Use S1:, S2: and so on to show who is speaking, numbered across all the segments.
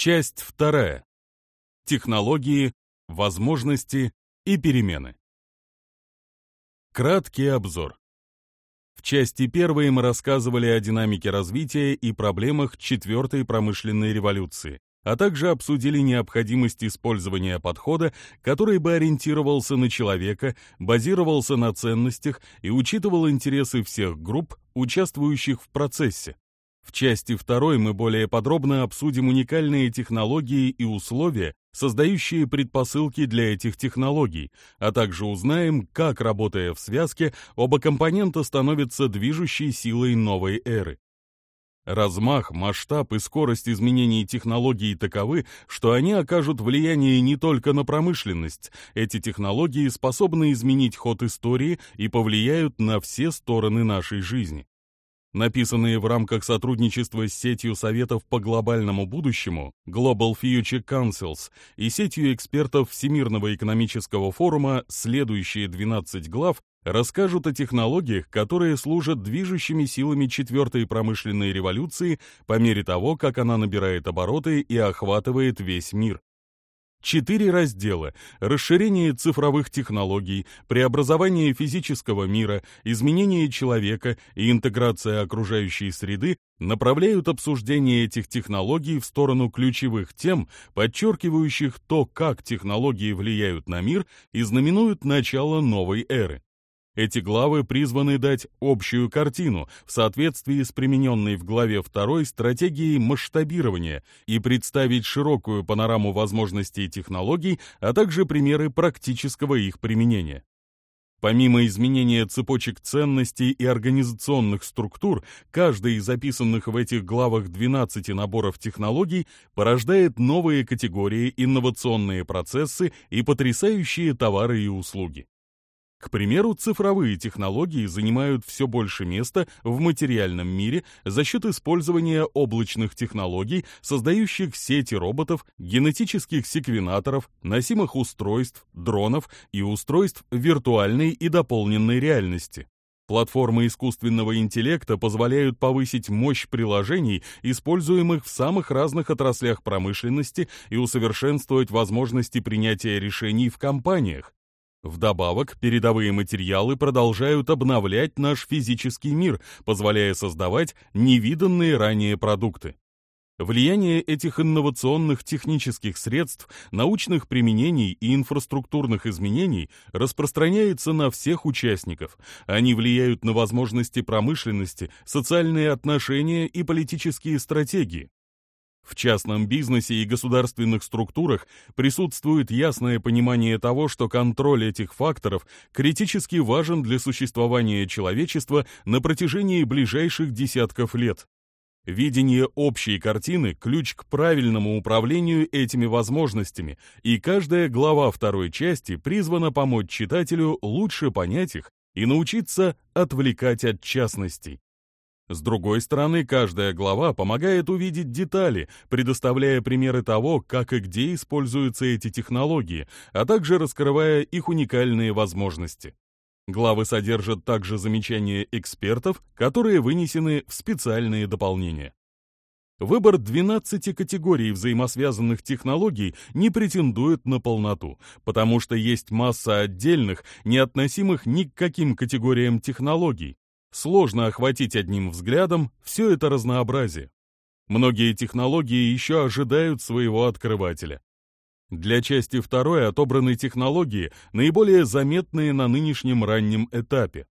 S1: Часть вторая. Технологии, возможности и перемены. Краткий обзор. В части первой мы рассказывали о динамике развития и проблемах четвертой промышленной революции, а также обсудили необходимость использования подхода, который бы ориентировался на человека, базировался на ценностях и учитывал интересы всех групп, участвующих в процессе, в части второй мы более подробно обсудим уникальные технологии и условия, создающие предпосылки для этих технологий, а также узнаем, как, работая в связке, оба компонента становятся движущей силой новой эры. Размах, масштаб и скорость изменений технологий таковы, что они окажут влияние не только на промышленность. Эти технологии способны изменить ход истории и повлияют на все стороны нашей жизни написанные в рамках сотрудничества с сетью советов по глобальному будущему Global Future Councils и сетью экспертов Всемирного экономического форума «Следующие 12 глав» расскажут о технологиях, которые служат движущими силами четвертой промышленной революции по мере того, как она набирает обороты и охватывает весь мир. Четыре раздела – расширение цифровых технологий, преобразование физического мира, изменение человека и интеграция окружающей среды направляют обсуждение этих технологий в сторону ключевых тем, подчеркивающих то, как технологии влияют на мир и знаменуют начало новой эры. Эти главы призваны дать общую картину в соответствии с примененной в главе 2 стратегией масштабирования и представить широкую панораму возможностей технологий, а также примеры практического их применения. Помимо изменения цепочек ценностей и организационных структур, каждый из записанных в этих главах 12 наборов технологий порождает новые категории, инновационные процессы и потрясающие товары и услуги. К примеру, цифровые технологии занимают все больше места в материальном мире за счет использования облачных технологий, создающих сети роботов, генетических секвенаторов, носимых устройств, дронов и устройств виртуальной и дополненной реальности. Платформы искусственного интеллекта позволяют повысить мощь приложений, используемых в самых разных отраслях промышленности, и усовершенствовать возможности принятия решений в компаниях. Вдобавок, передовые материалы продолжают обновлять наш физический мир, позволяя создавать невиданные ранее продукты. Влияние этих инновационных технических средств, научных применений и инфраструктурных изменений распространяется на всех участников. Они влияют на возможности промышленности, социальные отношения и политические стратегии. В частном бизнесе и государственных структурах присутствует ясное понимание того, что контроль этих факторов критически важен для существования человечества на протяжении ближайших десятков лет. Видение общей картины – ключ к правильному управлению этими возможностями, и каждая глава второй части призвана помочь читателю лучше понять их и научиться отвлекать от частностей. С другой стороны, каждая глава помогает увидеть детали, предоставляя примеры того, как и где используются эти технологии, а также раскрывая их уникальные возможности. Главы содержат также замечания экспертов, которые вынесены в специальные дополнения. Выбор 12 категорий взаимосвязанных технологий не претендует на полноту, потому что есть масса отдельных, не относимых ни к каким категориям технологий, Сложно охватить одним взглядом все это разнообразие. Многие технологии еще ожидают своего открывателя. Для части второй отобраны технологии, наиболее заметные на нынешнем раннем этапе.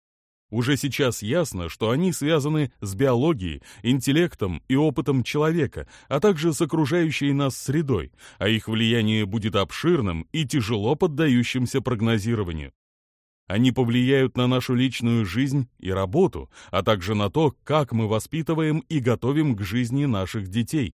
S1: Уже сейчас ясно, что они связаны с биологией, интеллектом и опытом человека, а также с окружающей нас средой, а их влияние будет обширным и тяжело поддающимся прогнозированию. Они повлияют на нашу личную жизнь и работу, а также на то, как мы воспитываем и готовим к жизни наших детей.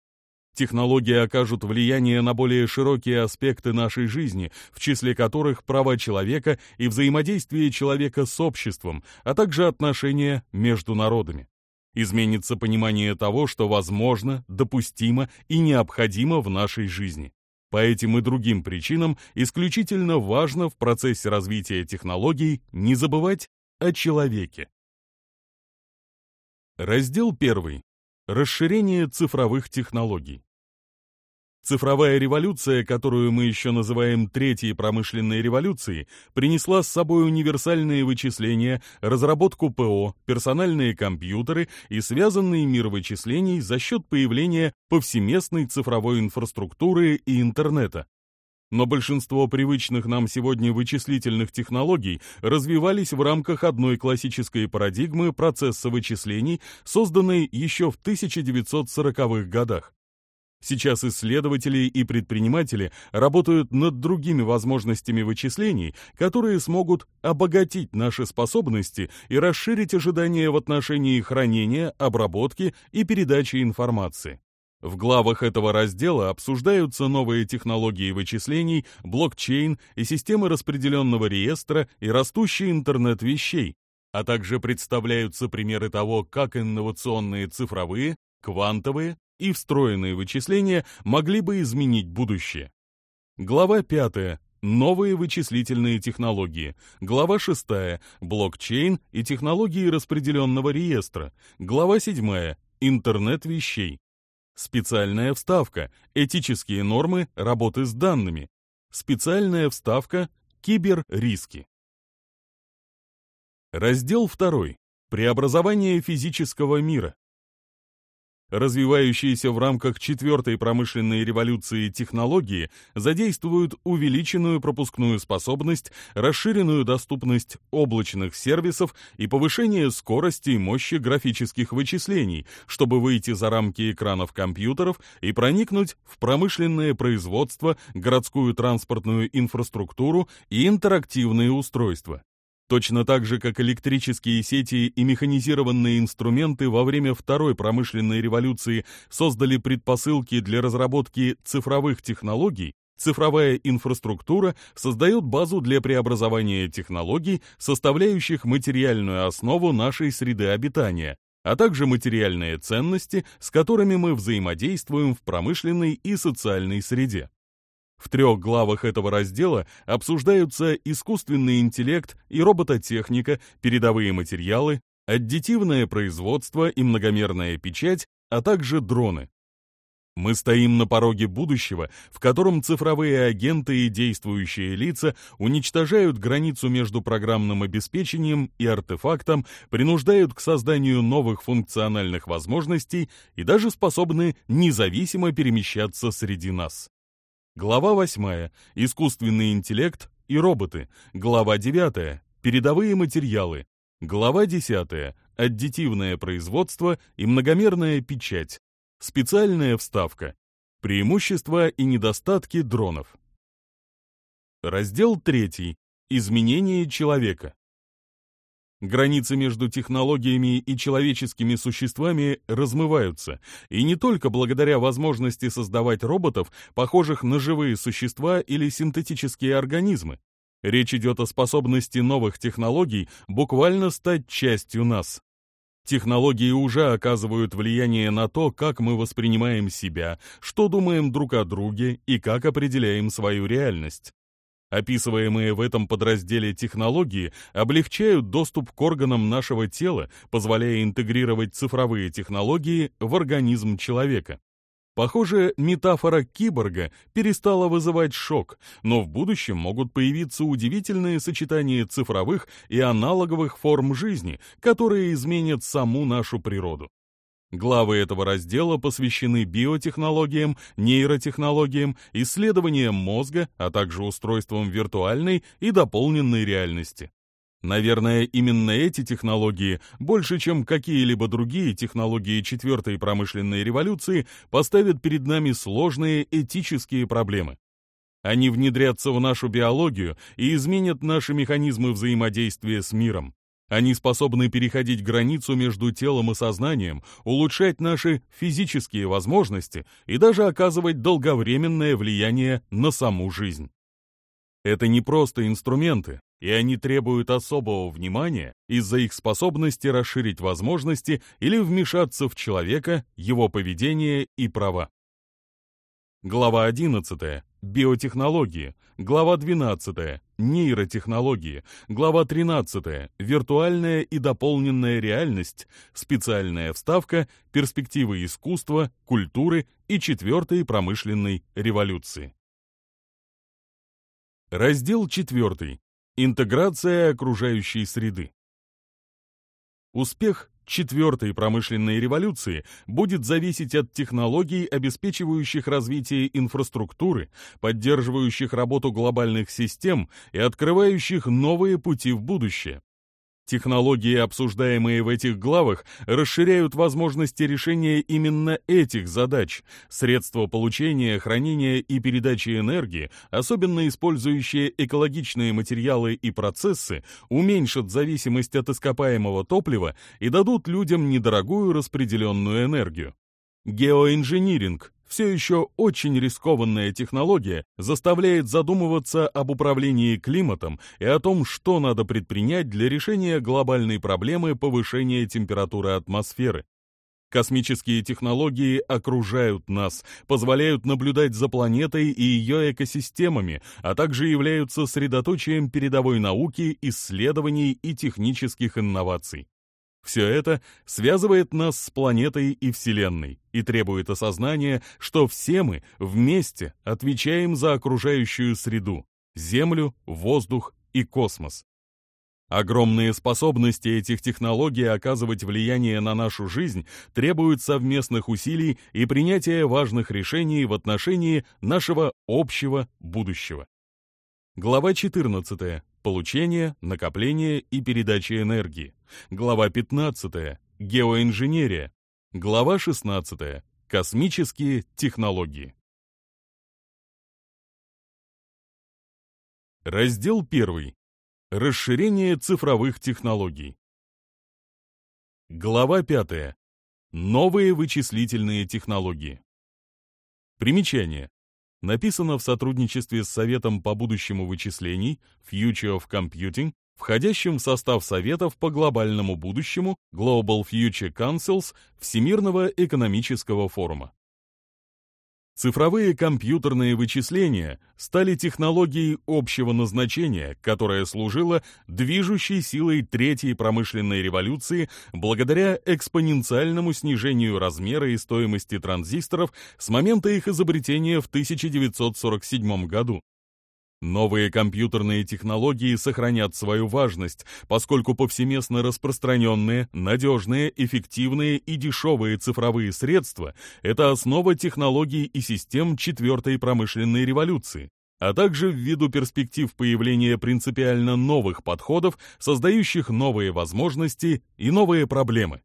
S1: Технологии окажут влияние на более широкие аспекты нашей жизни, в числе которых права человека и взаимодействие человека с обществом, а также отношения между народами. Изменится понимание того, что возможно, допустимо и необходимо в нашей жизни. По этим и другим причинам исключительно важно в процессе развития технологий не забывать о человеке. Раздел 1. Расширение цифровых технологий. Цифровая революция, которую мы еще называем третьей промышленной революцией, принесла с собой универсальные вычисления, разработку ПО, персональные компьютеры и связанный мир вычислений за счет появления повсеместной цифровой инфраструктуры и интернета. Но большинство привычных нам сегодня вычислительных технологий развивались в рамках одной классической парадигмы процесса вычислений, созданной еще в 1940-х годах. Сейчас исследователи и предприниматели работают над другими возможностями вычислений, которые смогут обогатить наши способности и расширить ожидания в отношении хранения, обработки и передачи информации. В главах этого раздела обсуждаются новые технологии вычислений, блокчейн и системы распределенного реестра и растущий интернет вещей, а также представляются примеры того, как инновационные цифровые, квантовые и встроенные вычисления могли бы изменить будущее. Глава 5. Новые вычислительные технологии. Глава 6. Блокчейн и технологии распределенного реестра. Глава 7. Интернет вещей. Специальная вставка. Этические нормы работы с данными. Специальная вставка. Киберриски. Раздел 2. Преобразование физического мира. Развивающиеся в рамках четвертой промышленной революции технологии задействуют увеличенную пропускную способность, расширенную доступность облачных сервисов и повышение скорости и мощи графических вычислений, чтобы выйти за рамки экранов компьютеров и проникнуть в промышленное производство, городскую транспортную инфраструктуру и интерактивные устройства точно так же, как электрические сети и механизированные инструменты во время Второй промышленной революции создали предпосылки для разработки цифровых технологий, цифровая инфраструктура создает базу для преобразования технологий, составляющих материальную основу нашей среды обитания, а также материальные ценности, с которыми мы взаимодействуем в промышленной и социальной среде. В трех главах этого раздела обсуждаются искусственный интеллект и робототехника, передовые материалы, аддитивное производство и многомерная печать, а также дроны. Мы стоим на пороге будущего, в котором цифровые агенты и действующие лица уничтожают границу между программным обеспечением и артефактом, принуждают к созданию новых функциональных возможностей и даже способны независимо перемещаться среди нас. Глава 8. Искусственный интеллект и роботы. Глава 9. Передовые материалы. Глава 10. Аддитивное производство и многомерная печать. Специальная вставка. Преимущества и недостатки дронов. Раздел 3. Изменение человека. Границы между технологиями и человеческими существами размываются, и не только благодаря возможности создавать роботов, похожих на живые существа или синтетические организмы. Речь идет о способности новых технологий буквально стать частью нас. Технологии уже оказывают влияние на то, как мы воспринимаем себя, что думаем друг о друге и как определяем свою реальность. Описываемые в этом подразделе технологии облегчают доступ к органам нашего тела, позволяя интегрировать цифровые технологии в организм человека. Похоже, метафора киборга перестала вызывать шок, но в будущем могут появиться удивительные сочетания цифровых и аналоговых форм жизни, которые изменят саму нашу природу. Главы этого раздела посвящены биотехнологиям, нейротехнологиям, исследованиям мозга, а также устройствам виртуальной и дополненной реальности. Наверное, именно эти технологии, больше чем какие-либо другие технологии четвертой промышленной революции, поставят перед нами сложные этические проблемы. Они внедрятся в нашу биологию и изменят наши механизмы взаимодействия с миром. Они способны переходить границу между телом и сознанием, улучшать наши физические возможности и даже оказывать долговременное влияние на саму жизнь. Это не просто инструменты, и они требуют особого внимания из-за их способности расширить возможности или вмешаться в человека, его поведение и права. Глава 11. Биотехнологии. Глава 12. Нейротехнологии. Глава 13. Виртуальная и дополненная реальность. Специальная вставка. Перспективы искусства, культуры и четвертой промышленной революции. Раздел 4. Интеграция окружающей среды. Успех четвертой промышленной революции будет зависеть от технологий, обеспечивающих развитие инфраструктуры, поддерживающих работу глобальных систем и открывающих новые пути в будущее. Технологии, обсуждаемые в этих главах, расширяют возможности решения именно этих задач. Средства получения, хранения и передачи энергии, особенно использующие экологичные материалы и процессы, уменьшат зависимость от ископаемого топлива и дадут людям недорогую распределенную энергию. Геоинжиниринг все еще очень рискованная технология заставляет задумываться об управлении климатом и о том, что надо предпринять для решения глобальной проблемы повышения температуры атмосферы. Космические технологии окружают нас, позволяют наблюдать за планетой и ее экосистемами, а также являются средоточием передовой науки, исследований и технических инноваций. Все это связывает нас с планетой и Вселенной и требует осознания, что все мы вместе отвечаем за окружающую среду, землю, воздух и космос. Огромные способности этих технологий оказывать влияние на нашу жизнь требуют совместных усилий и принятия важных решений в отношении нашего общего будущего. Глава 14 получения, накопления и передачи энергии. Глава 15. Геоинженерия. Глава 16. Космические технологии. Раздел 1. Расширение цифровых технологий. Глава 5. Новые вычислительные технологии. Примечание написано в сотрудничестве с Советом по будущему вычислений Future of Computing, входящим в состав Советов по глобальному будущему Global Future Councils Всемирного экономического форума. Цифровые компьютерные вычисления стали технологией общего назначения, которая служила движущей силой третьей промышленной революции благодаря экспоненциальному снижению размера и стоимости транзисторов с момента их изобретения в 1947 году. Новые компьютерные технологии сохранят свою важность, поскольку повсеместно распространенные, надежные, эффективные и дешевые цифровые средства – это основа технологий и систем четвертой промышленной революции, а также ввиду перспектив появления принципиально новых подходов, создающих новые возможности и новые проблемы.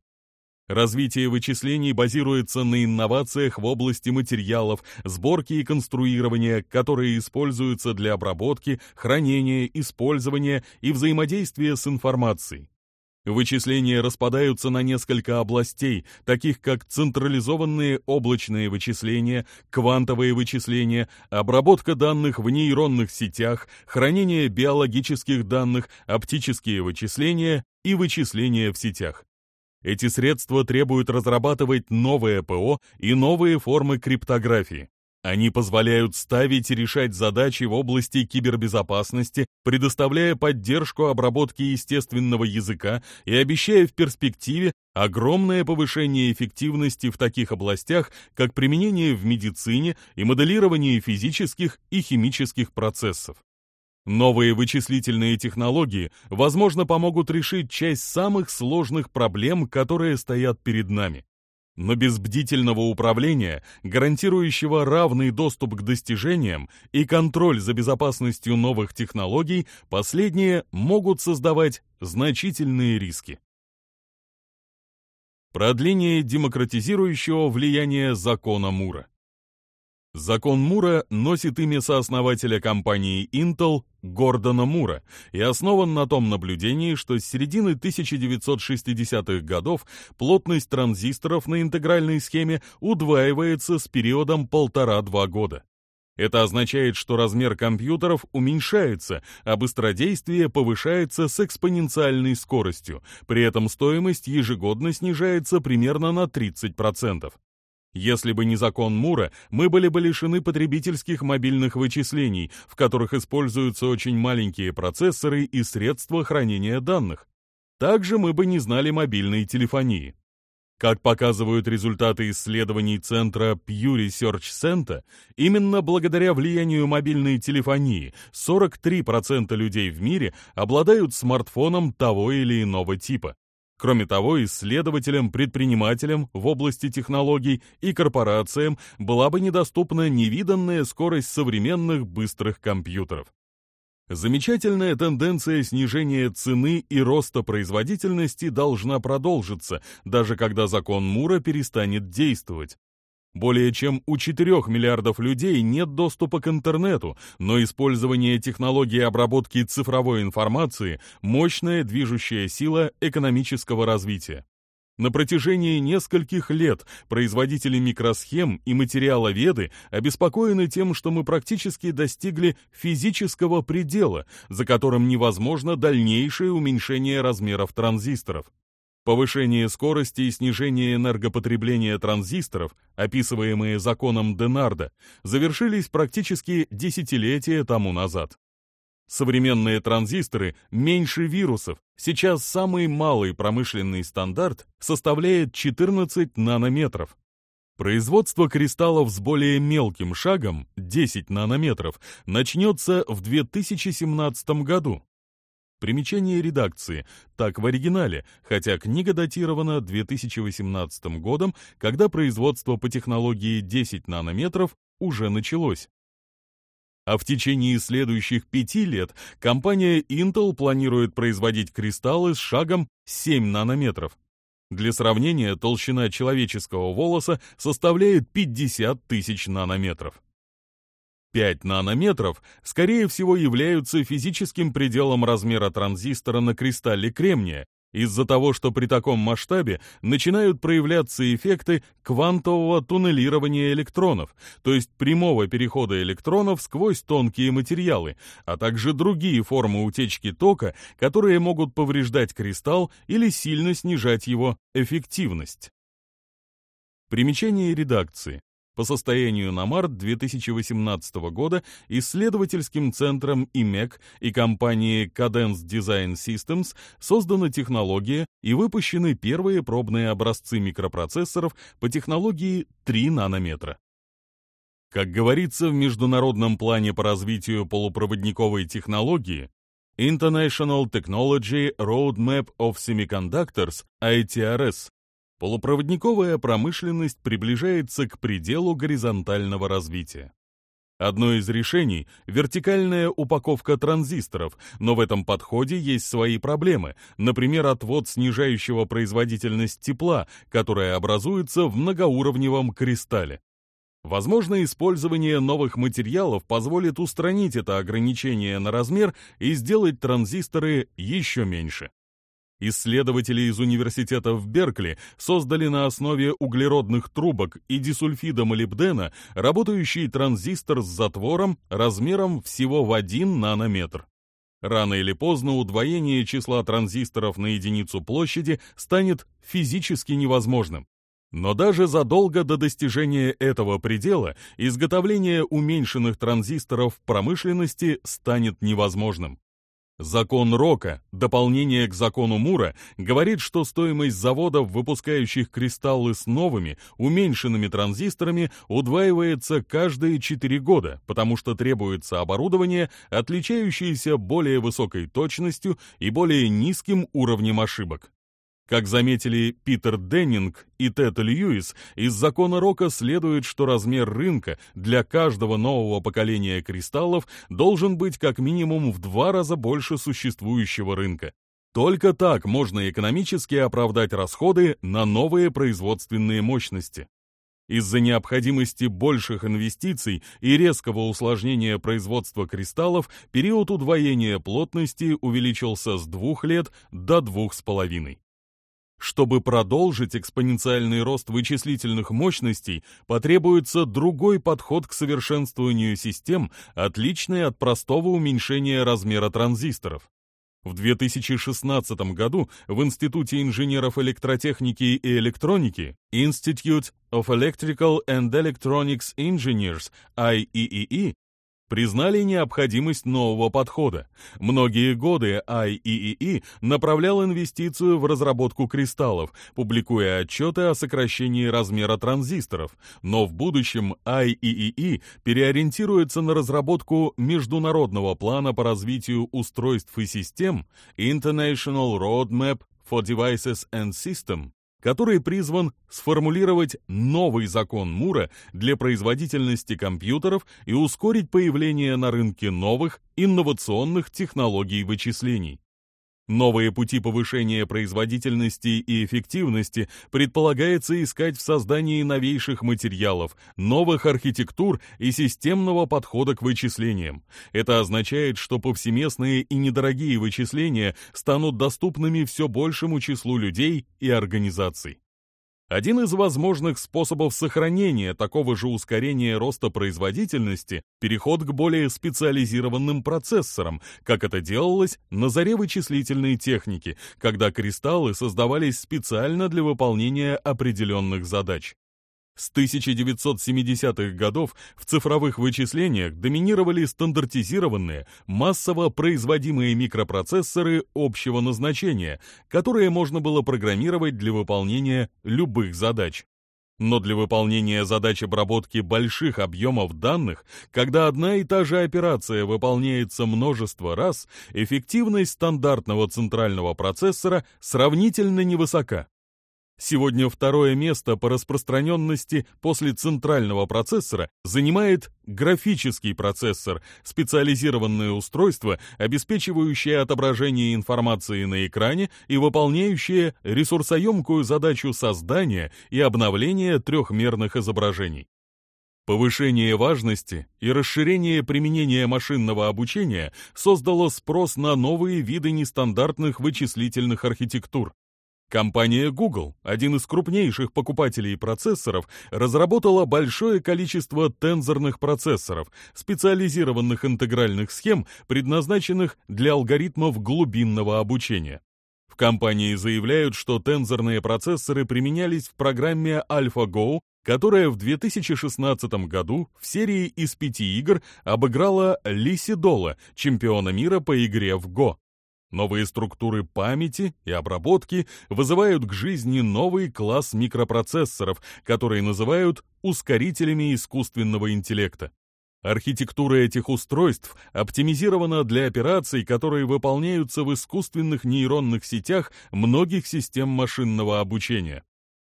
S1: Развитие вычислений базируется на инновациях в области материалов, сборки и конструирования, которые используются для обработки, хранения, использования и взаимодействия с информацией. Вычисления распадаются на несколько областей, таких как централизованные облачные вычисления, квантовые вычисления, обработка данных в нейронных сетях, хранение биологических данных, оптические вычисления и вычисления в сетях. Эти средства требуют разрабатывать новое ПО и новые формы криптографии. Они позволяют ставить и решать задачи в области кибербезопасности, предоставляя поддержку обработки естественного языка и обещая в перспективе огромное повышение эффективности в таких областях, как применение в медицине и моделирование физических и химических процессов. Новые вычислительные технологии, возможно, помогут решить часть самых сложных проблем, которые стоят перед нами. Но без бдительного управления, гарантирующего равный доступ к достижениям и контроль за безопасностью новых технологий, последние могут создавать значительные риски. Продление демократизирующего влияния закона Мура. Закон Мура носит имя сооснователя компании Intel Гордона Мура и основан на том наблюдении, что с середины 1960-х годов плотность транзисторов на интегральной схеме удваивается с периодом 1,5-2 года. Это означает, что размер компьютеров уменьшается, а быстродействие повышается с экспоненциальной скоростью, при этом стоимость ежегодно снижается примерно на 30%. Если бы не закон Мура, мы были бы лишены потребительских мобильных вычислений, в которых используются очень маленькие процессоры и средства хранения данных. Также мы бы не знали мобильной телефонии. Как показывают результаты исследований центра Pew Research Center, именно благодаря влиянию мобильной телефонии 43% людей в мире обладают смартфоном того или иного типа. Кроме того, исследователям, предпринимателям в области технологий и корпорациям была бы недоступна невиданная скорость современных быстрых компьютеров. Замечательная тенденция снижения цены и роста производительности должна продолжиться, даже когда закон Мура перестанет действовать. Более чем у 4 миллиардов людей нет доступа к интернету, но использование технологии обработки цифровой информации – мощная движущая сила экономического развития. На протяжении нескольких лет производители микросхем и материаловеды обеспокоены тем, что мы практически достигли физического предела, за которым невозможно дальнейшее уменьшение размеров транзисторов. Повышение скорости и снижение энергопотребления транзисторов, описываемые законом Денарда, завершились практически десятилетия тому назад. Современные транзисторы меньше вирусов. Сейчас самый малый промышленный стандарт составляет 14 нанометров. Производство кристаллов с более мелким шагом, 10 нанометров, начнется в 2017 году. Примечание редакции. Так в оригинале, хотя книга датирована 2018 годом, когда производство по технологии 10 нанометров уже началось. А в течение следующих пяти лет компания Intel планирует производить кристаллы с шагом 7 нанометров. Для сравнения, толщина человеческого волоса составляет 50 тысяч нанометров. 5 нанометров, скорее всего, являются физическим пределом размера транзистора на кристалле кремния, из-за того, что при таком масштабе начинают проявляться эффекты квантового туннелирования электронов, то есть прямого перехода электронов сквозь тонкие материалы, а также другие формы утечки тока, которые могут повреждать кристалл или сильно снижать его эффективность. Примечание редакции по состоянию на март 2018 года исследовательским центром ИМЕК и компанией Cadence Design Systems создана технология и выпущены первые пробные образцы микропроцессоров по технологии 3 нанометра. Как говорится в международном плане по развитию полупроводниковой технологии, International Technology Roadmap of Semiconductors, ITRS, полупроводниковая промышленность приближается к пределу горизонтального развития. Одно из решений – вертикальная упаковка транзисторов, но в этом подходе есть свои проблемы, например, отвод снижающего производительность тепла, которая образуется в многоуровневом кристалле. Возможно, использование новых материалов позволит устранить это ограничение на размер и сделать транзисторы еще меньше. Исследователи из университета в Беркли создали на основе углеродных трубок и дисульфида молибдена работающий транзистор с затвором размером всего в 1 нанометр. Рано или поздно удвоение числа транзисторов на единицу площади станет физически невозможным. Но даже задолго до достижения этого предела изготовление уменьшенных транзисторов в промышленности станет невозможным. Закон Рока, дополнение к закону Мура, говорит, что стоимость заводов, выпускающих кристаллы с новыми, уменьшенными транзисторами, удваивается каждые 4 года, потому что требуется оборудование, отличающееся более высокой точностью и более низким уровнем ошибок. Как заметили Питер Деннинг и Тед Льюис, из закона Рока следует, что размер рынка для каждого нового поколения кристаллов должен быть как минимум в два раза больше существующего рынка. Только так можно экономически оправдать расходы на новые производственные мощности. Из-за необходимости больших инвестиций и резкого усложнения производства кристаллов период удвоения плотности увеличился с двух лет до двух с половиной. Чтобы продолжить экспоненциальный рост вычислительных мощностей, потребуется другой подход к совершенствованию систем, отличный от простого уменьшения размера транзисторов. В 2016 году в Институте инженеров электротехники и электроники Institute of Electrical and Electronics Engineers, IEEE, признали необходимость нового подхода. Многие годы IEEE направлял инвестицию в разработку кристаллов, публикуя отчеты о сокращении размера транзисторов, но в будущем IEEE переориентируется на разработку международного плана по развитию устройств и систем International Roadmap for Devices and System который призван сформулировать новый закон Мура для производительности компьютеров и ускорить появление на рынке новых инновационных технологий вычислений. Новые пути повышения производительности и эффективности предполагается искать в создании новейших материалов, новых архитектур и системного подхода к вычислениям. Это означает, что повсеместные и недорогие вычисления станут доступными все большему числу людей и организаций. Один из возможных способов сохранения такого же ускорения роста производительности – переход к более специализированным процессорам, как это делалось на заре вычислительной техники, когда кристаллы создавались специально для выполнения определенных задач. С 1970-х годов в цифровых вычислениях доминировали стандартизированные, массово производимые микропроцессоры общего назначения, которые можно было программировать для выполнения любых задач. Но для выполнения задач обработки больших объемов данных, когда одна и та же операция выполняется множество раз, эффективность стандартного центрального процессора сравнительно невысока. Сегодня второе место по распространенности после центрального процессора занимает графический процессор, специализированное устройство, обеспечивающее отображение информации на экране и выполняющее ресурсоемкую задачу создания и обновления трехмерных изображений. Повышение важности и расширение применения машинного обучения создало спрос на новые виды нестандартных вычислительных архитектур, Компания Google, один из крупнейших покупателей процессоров, разработала большое количество тензорных процессоров, специализированных интегральных схем, предназначенных для алгоритмов глубинного обучения. В компании заявляют, что тензорные процессоры применялись в программе AlphaGo, которая в 2016 году в серии из пяти игр обыграла Лиси Дола, чемпиона мира по игре в Го. Новые структуры памяти и обработки вызывают к жизни новый класс микропроцессоров, которые называют ускорителями искусственного интеллекта. Архитектура этих устройств оптимизирована для операций, которые выполняются в искусственных нейронных сетях многих систем машинного обучения.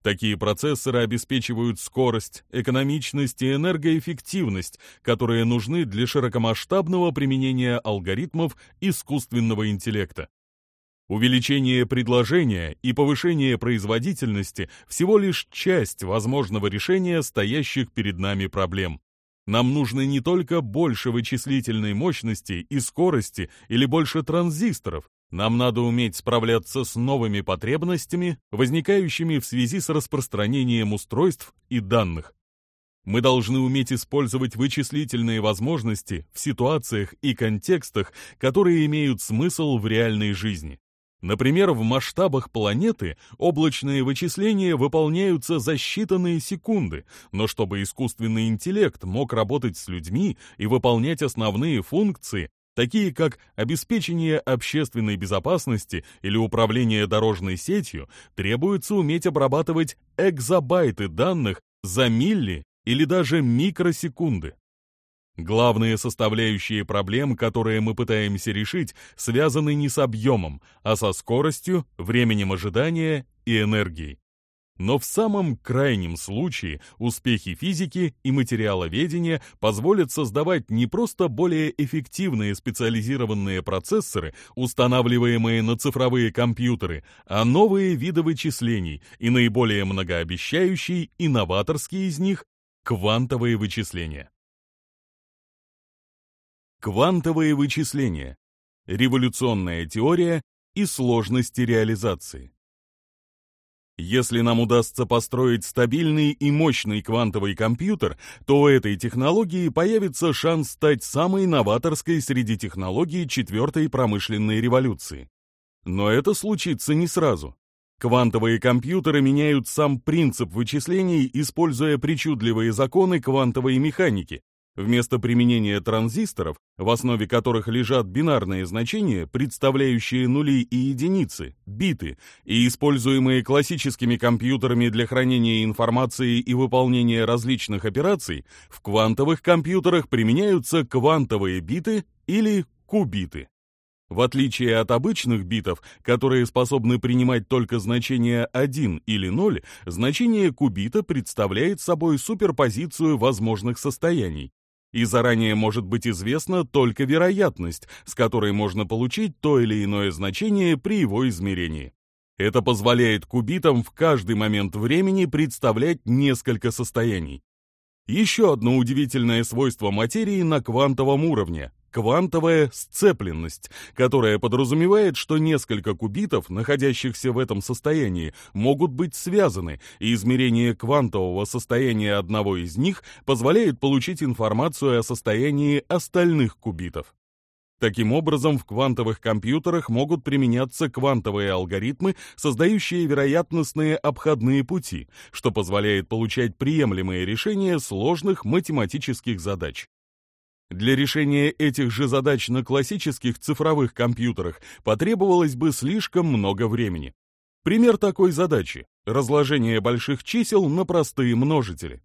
S1: Такие процессоры обеспечивают скорость, экономичность и энергоэффективность, которые нужны для широкомасштабного применения алгоритмов искусственного интеллекта. Увеличение предложения и повышение производительности всего лишь часть возможного решения стоящих перед нами проблем. Нам нужны не только больше вычислительной мощности и скорости или больше транзисторов, нам надо уметь справляться с новыми потребностями, возникающими в связи с распространением устройств и данных. Мы должны уметь использовать вычислительные возможности в ситуациях и контекстах, которые имеют смысл в реальной жизни. Например, в масштабах планеты облачные вычисления выполняются за считанные секунды, но чтобы искусственный интеллект мог работать с людьми и выполнять основные функции, такие как обеспечение общественной безопасности или управление дорожной сетью, требуется уметь обрабатывать экзобайты данных за милли или даже микросекунды. Главные составляющие проблем, которые мы пытаемся решить, связаны не с объемом, а со скоростью, временем ожидания и энергией. Но в самом крайнем случае успехи физики и материаловедения позволят создавать не просто более эффективные специализированные процессоры, устанавливаемые на цифровые компьютеры, а новые виды вычислений и наиболее многообещающие и новаторские из них – квантовые вычисления. Квантовые вычисления. Революционная теория и сложности реализации. Если нам удастся построить стабильный и мощный квантовый компьютер, то у этой технологии появится шанс стать самой новаторской среди технологий четвертой промышленной революции. Но это случится не сразу. Квантовые компьютеры меняют сам принцип вычислений, используя причудливые законы квантовой механики, Вместо применения транзисторов, в основе которых лежат бинарные значения, представляющие нули и единицы, биты, и используемые классическими компьютерами для хранения информации и выполнения различных операций, в квантовых компьютерах применяются квантовые биты или кубиты. В отличие от обычных битов, которые способны принимать только значение 1 или 0, значение кубита представляет собой суперпозицию возможных состояний и заранее может быть известна только вероятность, с которой можно получить то или иное значение при его измерении. Это позволяет кубитам в каждый момент времени представлять несколько состояний. Еще одно удивительное свойство материи на квантовом уровне квантовая сцепленность, которая подразумевает, что несколько кубитов, находящихся в этом состоянии, могут быть связаны, и измерение квантового состояния одного из них позволяет получить информацию о состоянии остальных кубитов. Таким образом, в квантовых компьютерах могут применяться квантовые алгоритмы, создающие вероятностные обходные пути, что позволяет получать приемлемые решения сложных математических задач. Для решения этих же задач на классических цифровых компьютерах потребовалось бы слишком много времени. Пример такой задачи – разложение больших чисел на простые множители.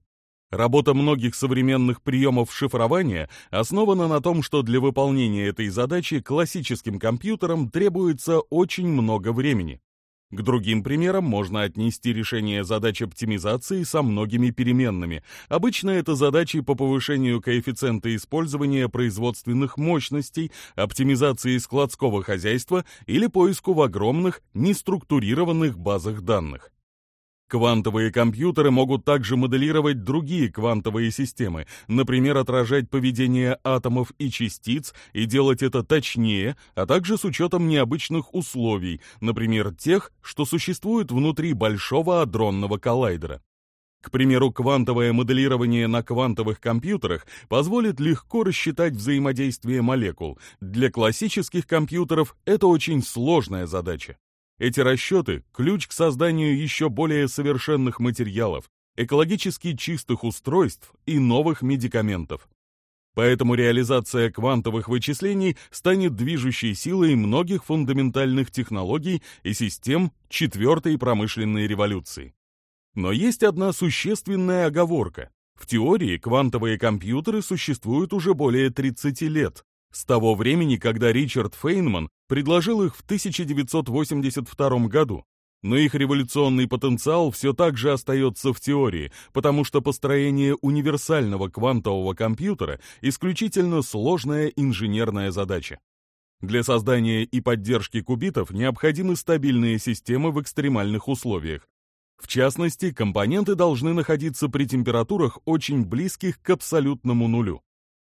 S1: Работа многих современных приемов шифрования основана на том, что для выполнения этой задачи классическим компьютерам требуется очень много времени. К другим примерам можно отнести решение задач оптимизации со многими переменными. Обычно это задачи по повышению коэффициента использования производственных мощностей, оптимизации складского хозяйства или поиску в огромных, неструктурированных базах данных. Квантовые компьютеры могут также моделировать другие квантовые системы, например, отражать поведение атомов и частиц и делать это точнее, а также с учетом необычных условий, например, тех, что существуют внутри Большого адронного коллайдера. К примеру, квантовое моделирование на квантовых компьютерах позволит легко рассчитать взаимодействие молекул. Для классических компьютеров это очень сложная задача. Эти расчеты – ключ к созданию еще более совершенных материалов, экологически чистых устройств и новых медикаментов. Поэтому реализация квантовых вычислений станет движущей силой многих фундаментальных технологий и систем четвертой промышленной революции. Но есть одна существенная оговорка. В теории квантовые компьютеры существуют уже более 30 лет, с того времени, когда Ричард Фейнман предложил их в 1982 году, но их революционный потенциал все так же остается в теории, потому что построение универсального квантового компьютера исключительно сложная инженерная задача. Для создания и поддержки кубитов необходимы стабильные системы в экстремальных условиях. В частности, компоненты должны находиться при температурах, очень близких к абсолютному нулю.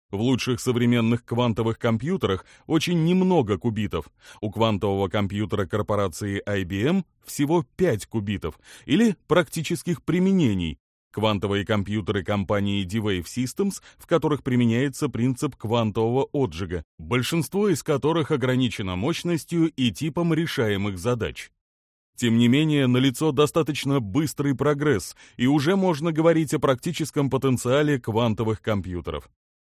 S1: В лучших современных квантовых компьютерах очень немного кубитов. У квантового компьютера корпорации IBM всего 5 кубитов, или практических применений. Квантовые компьютеры компании D-Wave Systems, в которых применяется принцип квантового отжига, большинство из которых ограничено мощностью и типом решаемых задач. Тем не менее, налицо достаточно быстрый прогресс, и уже можно говорить о практическом потенциале квантовых компьютеров.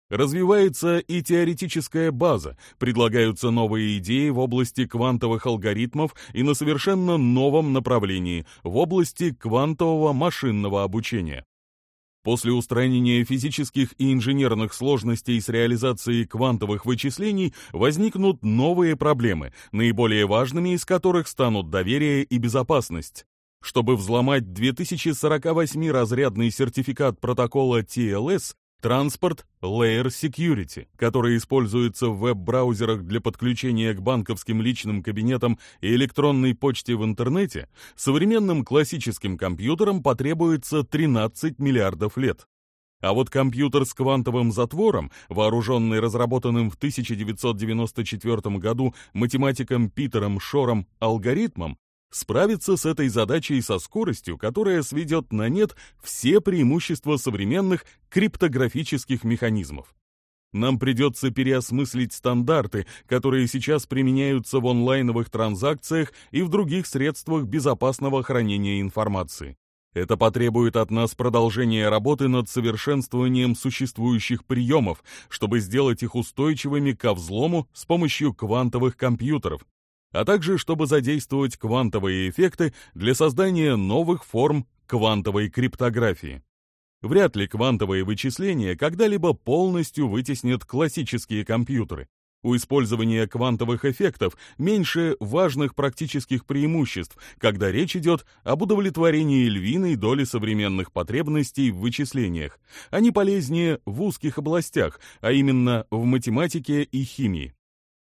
S1: Развивается и теоретическая база, предлагаются новые идеи в области квантовых алгоритмов и на совершенно новом направлении, в области квантового машинного обучения. После устранения физических и инженерных сложностей с реализацией квантовых вычислений возникнут новые проблемы, наиболее важными из которых станут доверие и безопасность. Чтобы взломать 2048-разрядный сертификат протокола TLS, Транспорт — Layer Security, который используется в веб-браузерах для подключения к банковским личным кабинетам и электронной почте в интернете, современным классическим компьютерам потребуется 13 миллиардов лет. А вот компьютер с квантовым затвором, вооруженный разработанным в 1994 году математиком Питером Шором алгоритмом, справиться с этой задачей со скоростью, которая сведет на нет все преимущества современных криптографических механизмов. Нам придется переосмыслить стандарты, которые сейчас применяются в онлайновых транзакциях и в других средствах безопасного хранения информации. Это потребует от нас продолжения работы над совершенствованием существующих приемов, чтобы сделать их устойчивыми ко взлому с помощью квантовых компьютеров, а также чтобы задействовать квантовые эффекты для создания новых форм квантовой криптографии. Вряд ли квантовые вычисления когда-либо полностью вытеснят классические компьютеры. У использования квантовых эффектов меньше важных практических преимуществ, когда речь идет об удовлетворении львиной доли современных потребностей в вычислениях. А Они полезнее в узких областях, а именно в математике и химии.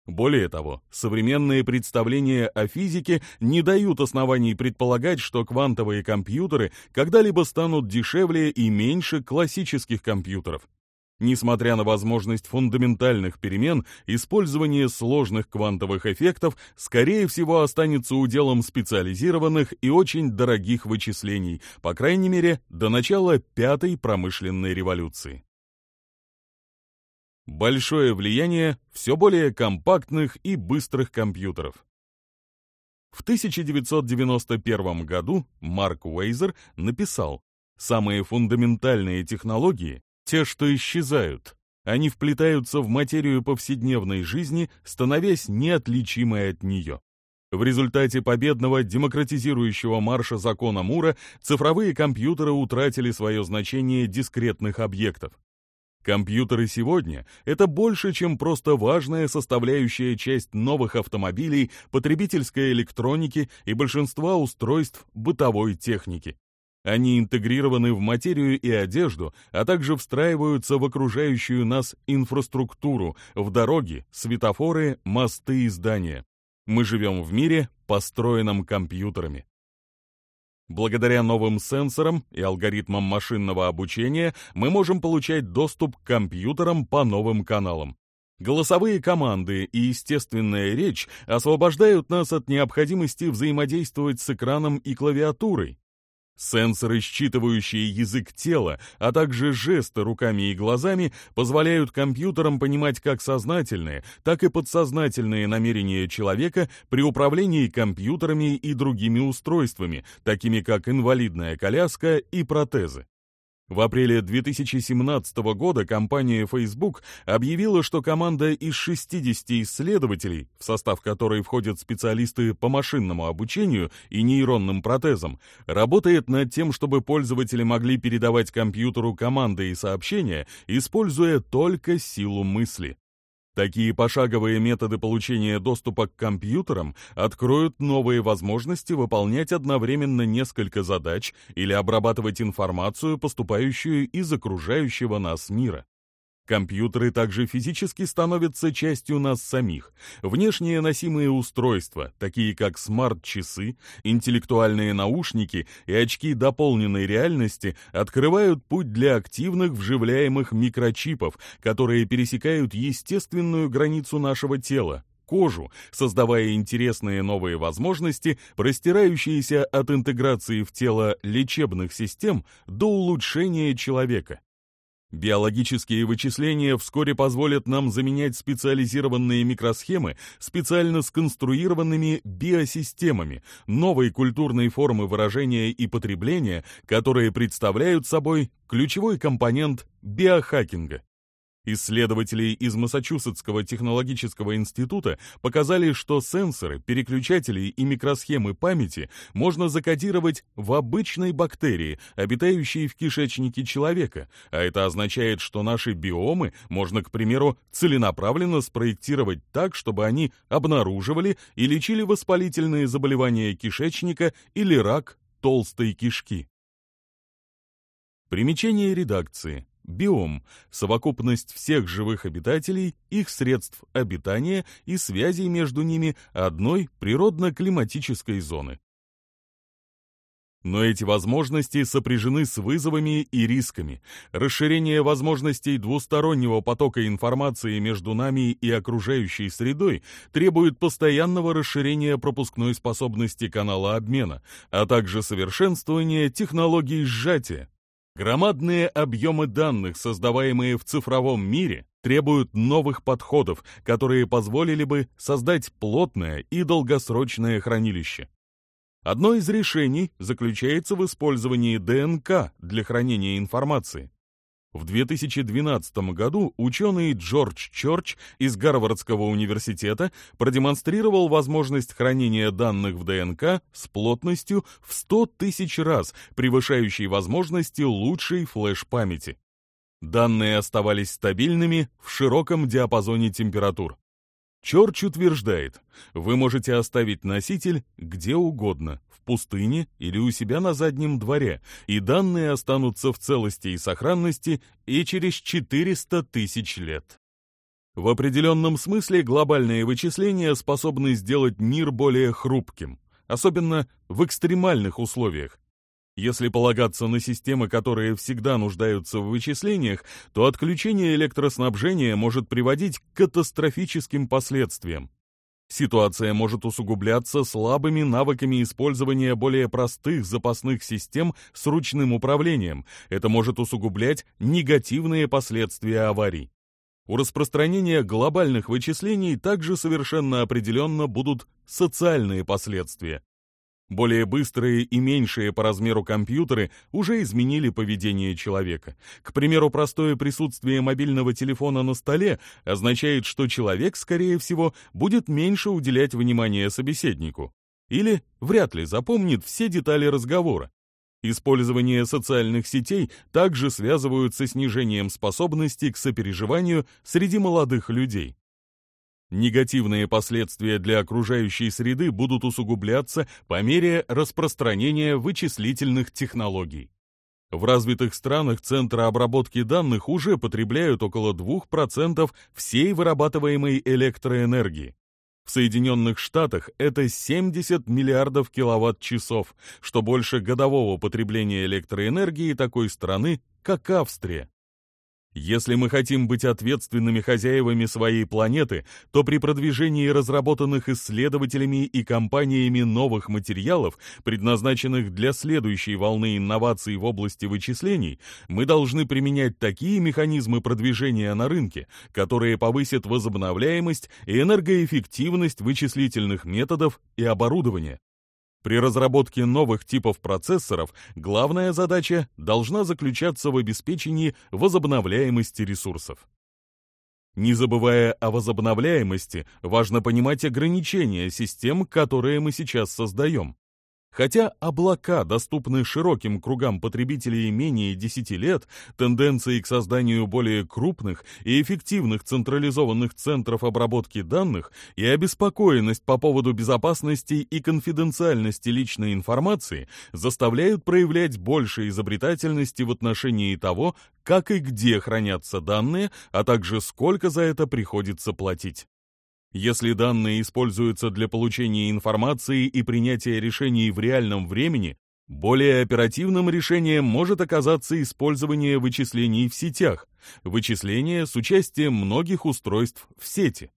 S1: Более того, современные представления о физике не дают оснований предполагать, что квантовые компьютеры когда-либо станут дешевле и меньше классических компьютеров. Несмотря на возможность фундаментальных перемен, использование сложных квантовых эффектов, скорее всего, останется уделом специализированных и очень дорогих вычислений, по крайней мере, до начала пятой промышленной революции большое влияние все более компактных и быстрых компьютеров. В 1991 году Марк Уэйзер написал «Самые фундаментальные технологии – те, что исчезают. Они вплетаются в материю повседневной жизни, становясь неотличимой от нее». В результате победного демократизирующего марша закона Мура цифровые компьютеры утратили свое значение дискретных объектов. Компьютеры сегодня — это больше, чем просто важная составляющая часть новых автомобилей, потребительской электроники и большинства устройств бытовой техники. Они интегрированы в материю и одежду, а также встраиваются в окружающую нас инфраструктуру, в дороги, светофоры, мосты и здания. Мы живем в мире, построенном компьютерами. Благодаря новым сенсорам и алгоритмам машинного обучения мы можем получать доступ к компьютерам по новым каналам. Голосовые команды и естественная речь освобождают нас от необходимости взаимодействовать с экраном и клавиатурой, Сенсоры, считывающие язык тела, а также жесты руками и глазами, позволяют компьютерам понимать как сознательные, так и подсознательные намерения человека при управлении компьютерами и другими устройствами, такими как инвалидная коляска и протезы. В апреле 2017 года компания Facebook объявила, что команда из 60 исследователей, в состав которой входят специалисты по машинному обучению и нейронным протезам, работает над тем, чтобы пользователи могли передавать компьютеру команды и сообщения, используя только силу мысли. Такие пошаговые методы получения доступа к компьютерам откроют новые возможности выполнять одновременно несколько задач или обрабатывать информацию, поступающую из окружающего нас мира. Компьютеры также физически становятся частью нас самих. Внешние носимые устройства, такие как смарт-часы, интеллектуальные наушники и очки дополненной реальности, открывают путь для активных вживляемых микрочипов, которые пересекают естественную границу нашего тела, кожу, создавая интересные новые возможности, простирающиеся от интеграции в тело лечебных систем до улучшения человека. Биологические вычисления вскоре позволят нам заменять специализированные микросхемы специально сконструированными биосистемами, новой культурной формы выражения и потребления, которые представляют собой ключевой компонент биохакинга. Исследователи из Массачусетского технологического института показали, что сенсоры, переключатели и микросхемы памяти можно закодировать в обычной бактерии, обитающей в кишечнике человека, а это означает, что наши биомы можно, к примеру, целенаправленно спроектировать так, чтобы они обнаруживали и лечили воспалительные заболевания кишечника или рак толстой кишки. Примечание редакции биом – совокупность всех живых обитателей, их средств обитания и связей между ними одной природно-климатической зоны. Но эти возможности сопряжены с вызовами и рисками. Расширение возможностей двустороннего потока информации между нами и окружающей средой требует постоянного расширения пропускной способности канала обмена, а также совершенствования технологий сжатия, Громадные объемы данных, создаваемые в цифровом мире, требуют новых подходов, которые позволили бы создать плотное и долгосрочное хранилище. Одно из решений заключается в использовании ДНК для хранения информации. В 2012 году ученый Джордж Чорч из Гарвардского университета продемонстрировал возможность хранения данных в ДНК с плотностью в 100 тысяч раз, превышающей возможности лучшей флеш-памяти. Данные оставались стабильными в широком диапазоне температур. Чорч утверждает, вы можете оставить носитель где угодно, в пустыне или у себя на заднем дворе, и данные останутся в целости и сохранности и через 400 тысяч лет. В определенном смысле глобальные вычисления способны сделать мир более хрупким, особенно в экстремальных условиях, если полагаться на системы, которые всегда нуждаются в вычислениях, то отключение электроснабжения может приводить к катастрофическим последствиям. Ситуация может усугубляться слабыми навыками использования более простых запасных систем с ручным управлением. Это может усугублять негативные последствия аварий. У распространения глобальных вычислений также совершенно определенно будут социальные последствия. Более быстрые и меньшие по размеру компьютеры уже изменили поведение человека. К примеру, простое присутствие мобильного телефона на столе означает, что человек, скорее всего, будет меньше уделять внимания собеседнику. Или вряд ли запомнит все детали разговора. Использование социальных сетей также связывают со снижением способности к сопереживанию среди молодых людей. Негативные последствия для окружающей среды будут усугубляться по мере распространения вычислительных технологий. В развитых странах центры обработки данных уже потребляют около 2% всей вырабатываемой электроэнергии. В Соединенных Штатах это 70 миллиардов киловатт-часов, что больше годового потребления электроэнергии такой страны, как Австрия. Если мы хотим быть ответственными хозяевами своей планеты, то при продвижении разработанных исследователями и компаниями новых материалов, предназначенных для следующей волны инноваций в области вычислений, мы должны применять такие механизмы продвижения на рынке, которые повысят возобновляемость и энергоэффективность вычислительных методов и оборудования. При разработке новых типов процессоров главная задача должна заключаться в обеспечении возобновляемости ресурсов. Не забывая о возобновляемости, важно понимать ограничения систем, которые мы сейчас создаем. Хотя облака доступны широким кругам потребителей менее 10 лет, тенденции к созданию более крупных и эффективных централизованных центров обработки данных и обеспокоенность по поводу безопасности и конфиденциальности личной информации заставляют проявлять больше изобретательности в отношении того, как и где хранятся данные, а также сколько за это приходится платить. Если данные используются для получения информации и принятия решений в реальном времени, более оперативным решением может оказаться использование вычислений в сетях, вычисления с участием многих устройств в сети.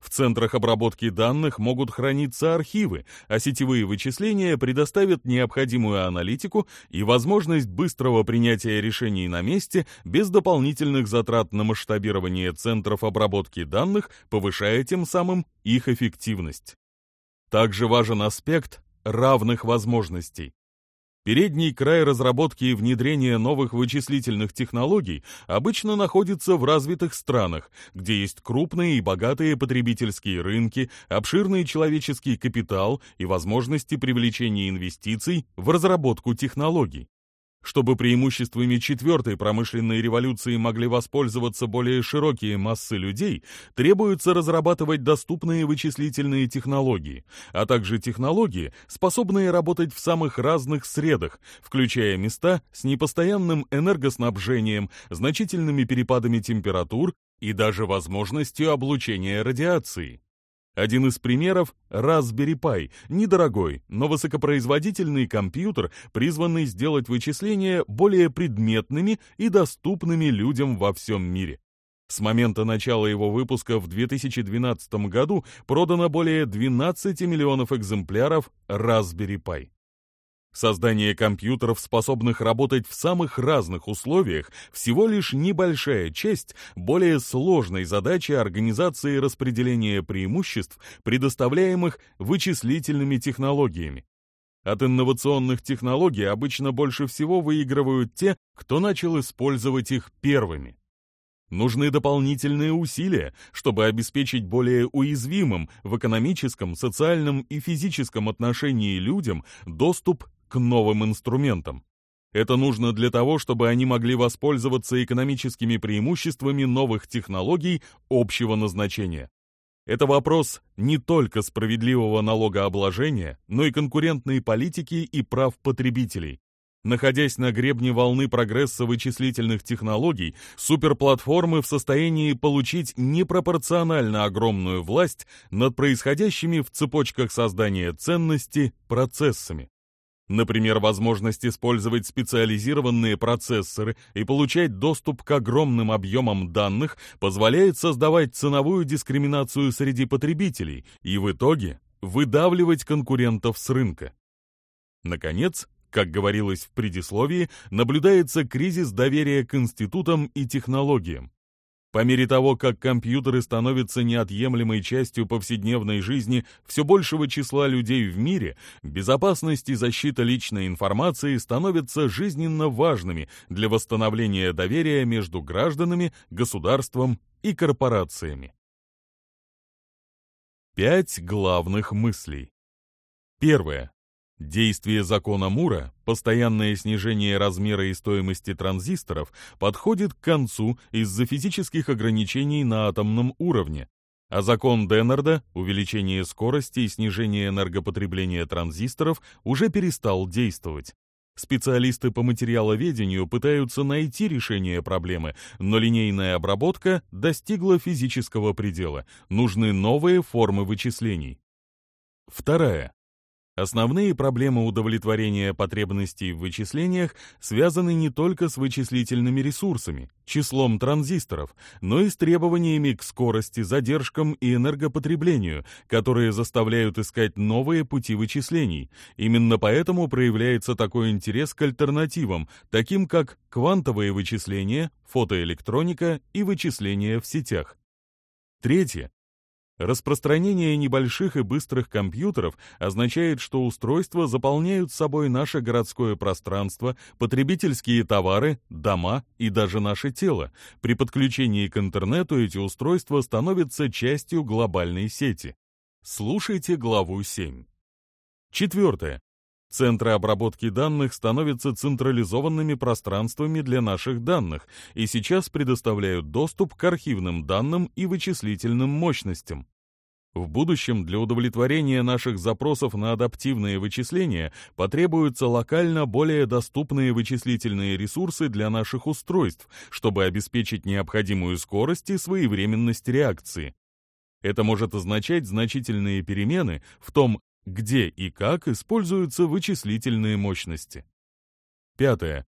S1: В центрах обработки данных могут храниться архивы, а сетевые вычисления предоставят необходимую аналитику и возможность быстрого принятия решений на месте без дополнительных затрат на масштабирование центров обработки данных, повышая тем самым их эффективность. Также важен аспект равных возможностей. Передний край разработки и внедрения новых вычислительных технологий обычно находится в развитых странах, где есть крупные и богатые потребительские рынки, обширный человеческий капитал и возможности привлечения инвестиций в разработку технологий чтобы преимуществами четвертой промышленной революции могли воспользоваться более широкие массы людей, требуется разрабатывать доступные вычислительные технологии, а также технологии, способные работать в самых разных средах, включая места с непостоянным энергоснабжением, значительными перепадами температур и даже возможностью облучения радиации. Один из примеров — Raspberry Pi, недорогой, но высокопроизводительный компьютер, призванный сделать вычисления более предметными и доступными людям во всем мире. С момента начала его выпуска в 2012 году продано более 12 миллионов экземпляров Raspberry Pi. Создание компьютеров, способных работать в самых разных условиях, всего лишь небольшая часть более сложной задачи организации распределения преимуществ, предоставляемых вычислительными технологиями. От инновационных технологий обычно больше всего выигрывают те, кто начал использовать их первыми. Нужны дополнительные усилия, чтобы обеспечить более уязвимым в экономическом, социальном и физическом отношении людям доступ к новым инструментам. Это нужно для того, чтобы они могли воспользоваться экономическими преимуществами новых технологий общего назначения. Это вопрос не только справедливого налогообложения, но и конкурентной политики и прав потребителей. Находясь на гребне волны прогресса вычислительных технологий, суперплатформы в состоянии получить непропорционально огромную власть над происходящими в цепочках создания ценности процессами. Например, возможность использовать специализированные процессоры и получать доступ к огромным объемам данных позволяет создавать ценовую дискриминацию среди потребителей и в итоге выдавливать конкурентов с рынка. Наконец, как говорилось в предисловии, наблюдается кризис доверия к институтам и технологиям. По мере того, как компьютеры становятся неотъемлемой частью повседневной жизни все большего числа людей в мире, безопасность и защита личной информации становятся жизненно важными для восстановления доверия между гражданами, государством и корпорациями. Пять главных мыслей. Первое. Действие закона Мура, постоянное снижение размера и стоимости транзисторов, подходит к концу из-за физических ограничений на атомном уровне, а закон Деннерда, увеличение скорости и снижение энергопотребления транзисторов, уже перестал действовать. Специалисты по материаловедению пытаются найти решение проблемы, но линейная обработка достигла физического предела. Нужны новые формы вычислений. Вторая. Основные проблемы удовлетворения потребностей в вычислениях связаны не только с вычислительными ресурсами, числом транзисторов, но и с требованиями к скорости, задержкам и энергопотреблению, которые заставляют искать новые пути вычислений. Именно поэтому проявляется такой интерес к альтернативам, таким как квантовые вычисления, фотоэлектроника и вычисления в сетях. Третье. Распространение небольших и быстрых компьютеров означает, что устройства заполняют собой наше городское пространство, потребительские товары, дома и даже наше тело. При подключении к интернету эти устройства становятся частью глобальной сети. Слушайте главу 7. Четвертое. Центры обработки данных становятся централизованными пространствами для наших данных и сейчас предоставляют доступ к архивным данным и вычислительным мощностям. В будущем для удовлетворения наших запросов на адаптивные вычисления потребуются локально более доступные вычислительные ресурсы для наших устройств, чтобы обеспечить необходимую скорость и своевременность реакции. Это может означать значительные перемены в том где и как используются вычислительные мощности. Пятое.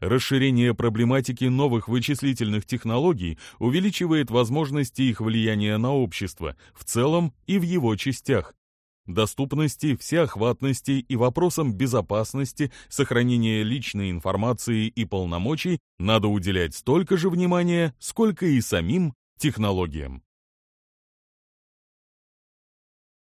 S1: Расширение проблематики новых вычислительных технологий увеличивает возможности их влияния на общество в целом и в его частях, доступности, всеохватности и вопросам безопасности, сохранения личной информации и полномочий надо уделять столько же внимания, сколько и самим технологиям.